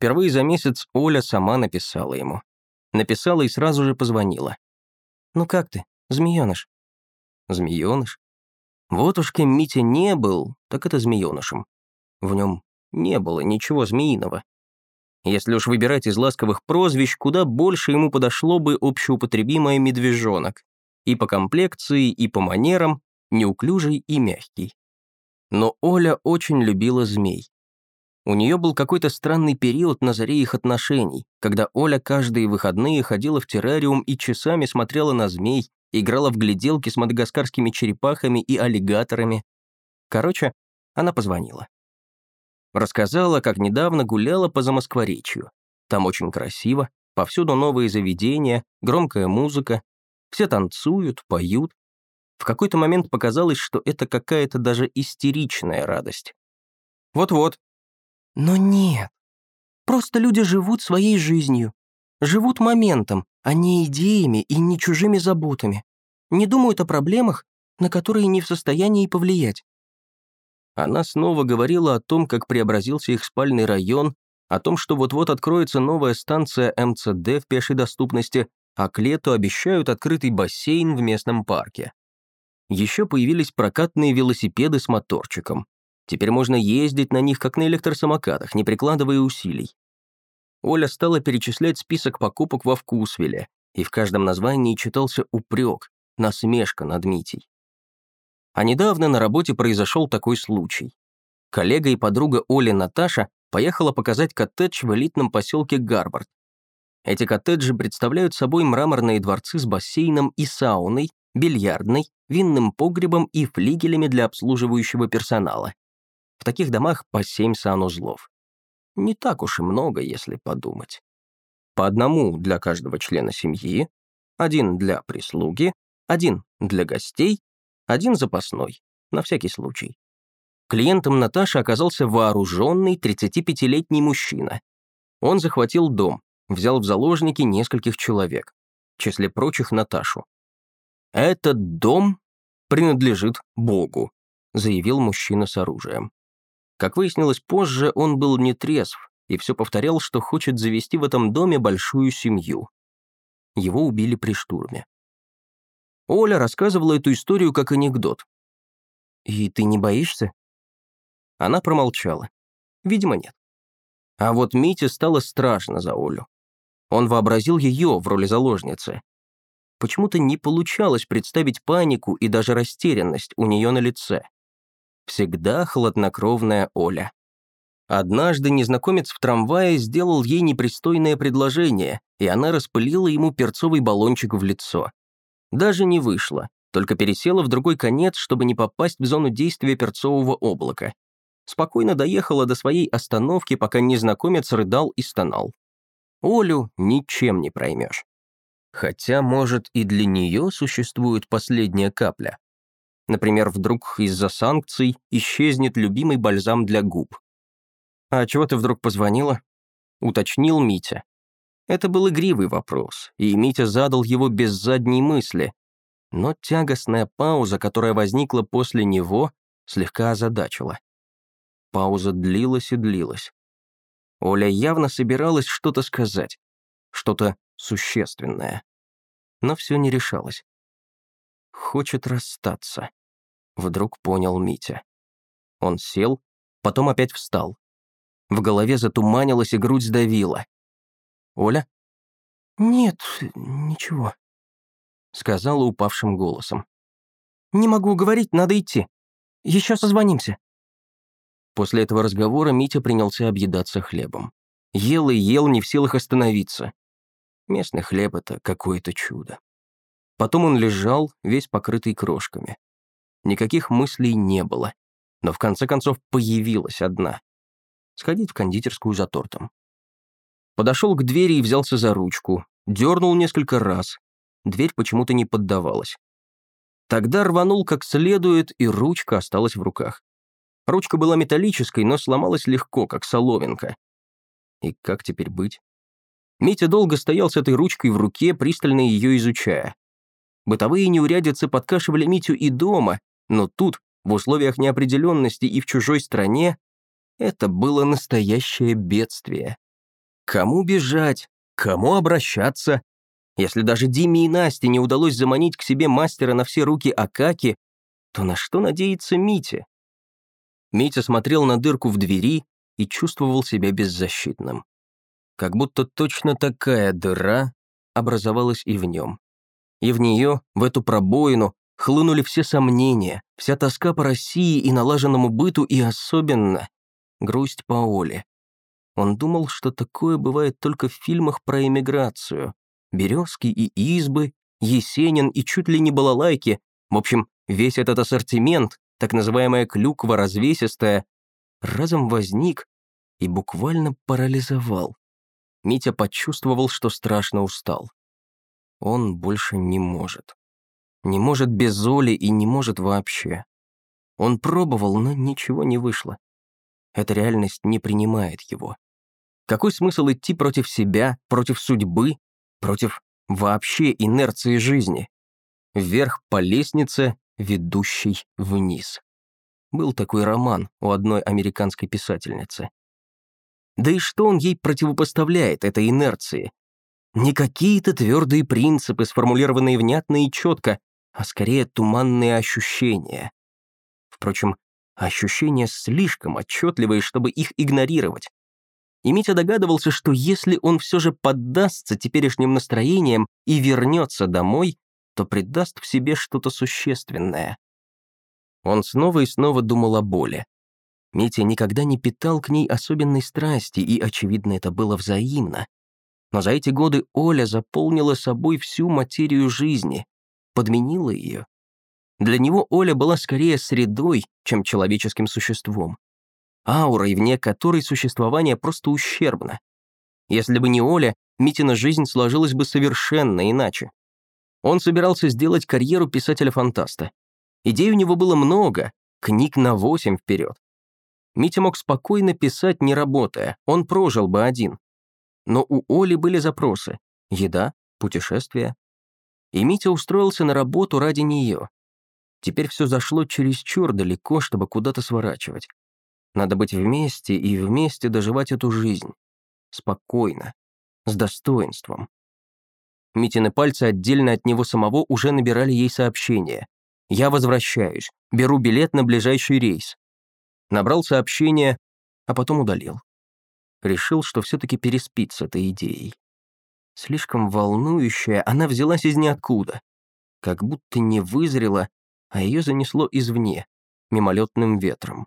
Впервые за месяц Оля сама написала ему. Написала и сразу же позвонила. «Ну как ты, змеёныш?» «Змеёныш?» Вот уж кем Митя не был, так это змеёнышем. В нем не было ничего змеиного. Если уж выбирать из ласковых прозвищ, куда больше ему подошло бы общеупотребимое «медвежонок». И по комплекции, и по манерам, неуклюжий и мягкий. Но Оля очень любила змей. У нее был какой-то странный период на заре их отношений, когда Оля каждые выходные ходила в террариум и часами смотрела на змей, играла в гляделки с мадагаскарскими черепахами и аллигаторами. Короче, она позвонила. Рассказала, как недавно гуляла по Замоскворечью. Там очень красиво, повсюду новые заведения, громкая музыка, все танцуют, поют. В какой-то момент показалось, что это какая-то даже истеричная радость. Вот-вот. Но нет. Просто люди живут своей жизнью. Живут моментом, а не идеями и не чужими заботами. Не думают о проблемах, на которые не в состоянии повлиять. Она снова говорила о том, как преобразился их спальный район, о том, что вот-вот откроется новая станция МЦД в пешей доступности, а к лету обещают открытый бассейн в местном парке. Еще появились прокатные велосипеды с моторчиком. Теперь можно ездить на них, как на электросамокатах, не прикладывая усилий. Оля стала перечислять список покупок во Вкусвилле, и в каждом названии читался упрек, насмешка над Митей. А недавно на работе произошел такой случай. Коллега и подруга Оли Наташа поехала показать коттедж в элитном поселке Гарвард. Эти коттеджи представляют собой мраморные дворцы с бассейном и сауной, бильярдной, винным погребом и флигелями для обслуживающего персонала. В таких домах по семь санузлов. Не так уж и много, если подумать. По одному для каждого члена семьи, один для прислуги, один для гостей один запасной, на всякий случай. Клиентом Наташи оказался вооруженный 35-летний мужчина. Он захватил дом, взял в заложники нескольких человек, в числе прочих Наташу. «Этот дом принадлежит Богу», заявил мужчина с оружием. Как выяснилось позже, он был не трезв и все повторял, что хочет завести в этом доме большую семью. Его убили при штурме. Оля рассказывала эту историю как анекдот. «И ты не боишься?» Она промолчала. Видимо, нет. А вот Мите стало страшно за Олю. Он вообразил ее в роли заложницы. Почему-то не получалось представить панику и даже растерянность у нее на лице. Всегда хладнокровная Оля. Однажды незнакомец в трамвае сделал ей непристойное предложение, и она распылила ему перцовый баллончик в лицо. Даже не вышла, только пересела в другой конец, чтобы не попасть в зону действия перцового облака. Спокойно доехала до своей остановки, пока незнакомец рыдал и стонал. Олю ничем не проймешь. Хотя, может, и для нее существует последняя капля. Например, вдруг из-за санкций исчезнет любимый бальзам для губ. «А чего ты вдруг позвонила?» — уточнил Митя. Это был игривый вопрос, и Митя задал его без задней мысли. Но тягостная пауза, которая возникла после него, слегка озадачила. Пауза длилась и длилась. Оля явно собиралась что-то сказать, что-то существенное. Но все не решалось. Хочет расстаться. Вдруг понял Митя. Он сел, потом опять встал. В голове затуманилось и грудь сдавила. Оля?» «Нет, ничего», — сказала упавшим голосом. «Не могу говорить, надо идти. Еще созвонимся». После этого разговора Митя принялся объедаться хлебом. Ел и ел, не в силах остановиться. Местный хлеб — это какое-то чудо. Потом он лежал, весь покрытый крошками. Никаких мыслей не было, но в конце концов появилась одна. Сходить в кондитерскую за тортом. Подошел к двери и взялся за ручку. Дернул несколько раз. Дверь почему-то не поддавалась. Тогда рванул как следует, и ручка осталась в руках. Ручка была металлической, но сломалась легко, как соломинка. И как теперь быть? Митя долго стоял с этой ручкой в руке, пристально ее изучая. Бытовые неурядицы подкашивали Митю и дома, но тут, в условиях неопределенности и в чужой стране, это было настоящее бедствие. Кому бежать? Кому обращаться? Если даже Диме и Насте не удалось заманить к себе мастера на все руки Акаки, то на что надеется Митя? Митя смотрел на дырку в двери и чувствовал себя беззащитным. Как будто точно такая дыра образовалась и в нем. И в нее, в эту пробоину, хлынули все сомнения, вся тоска по России и налаженному быту, и особенно грусть по Оле. Он думал, что такое бывает только в фильмах про эмиграцию. Березки и избы, Есенин и чуть ли не балалайки. В общем, весь этот ассортимент, так называемая клюква развесистая, разом возник и буквально парализовал. Митя почувствовал, что страшно устал. Он больше не может. Не может без Оли и не может вообще. Он пробовал, но ничего не вышло. Эта реальность не принимает его. Какой смысл идти против себя, против судьбы, против вообще инерции жизни? Вверх по лестнице, ведущей вниз. Был такой роман у одной американской писательницы. Да и что он ей противопоставляет, этой инерции? Не какие-то твердые принципы, сформулированные внятно и четко, а скорее туманные ощущения. Впрочем, ощущения слишком отчетливые, чтобы их игнорировать. И Митя догадывался, что если он все же поддастся теперешним настроениям и вернется домой, то придаст в себе что-то существенное. Он снова и снова думал о боли. Митя никогда не питал к ней особенной страсти, и, очевидно, это было взаимно. Но за эти годы Оля заполнила собой всю материю жизни, подменила ее. Для него Оля была скорее средой, чем человеческим существом. Аурой, вне которой существование просто ущербно. Если бы не Оля, Митина жизнь сложилась бы совершенно иначе. Он собирался сделать карьеру писателя-фантаста. Идей у него было много, книг на восемь вперед. Митя мог спокойно писать, не работая, он прожил бы один. Но у Оли были запросы — еда, путешествия. И Митя устроился на работу ради нее. Теперь все зашло чересчур далеко, чтобы куда-то сворачивать. Надо быть вместе и вместе доживать эту жизнь. Спокойно, с достоинством. Митины пальцы отдельно от него самого уже набирали ей сообщение. «Я возвращаюсь. Беру билет на ближайший рейс». Набрал сообщение, а потом удалил. Решил, что все-таки переспит с этой идеей. Слишком волнующая, она взялась из ниоткуда. Как будто не вызрела, а ее занесло извне, мимолетным ветром.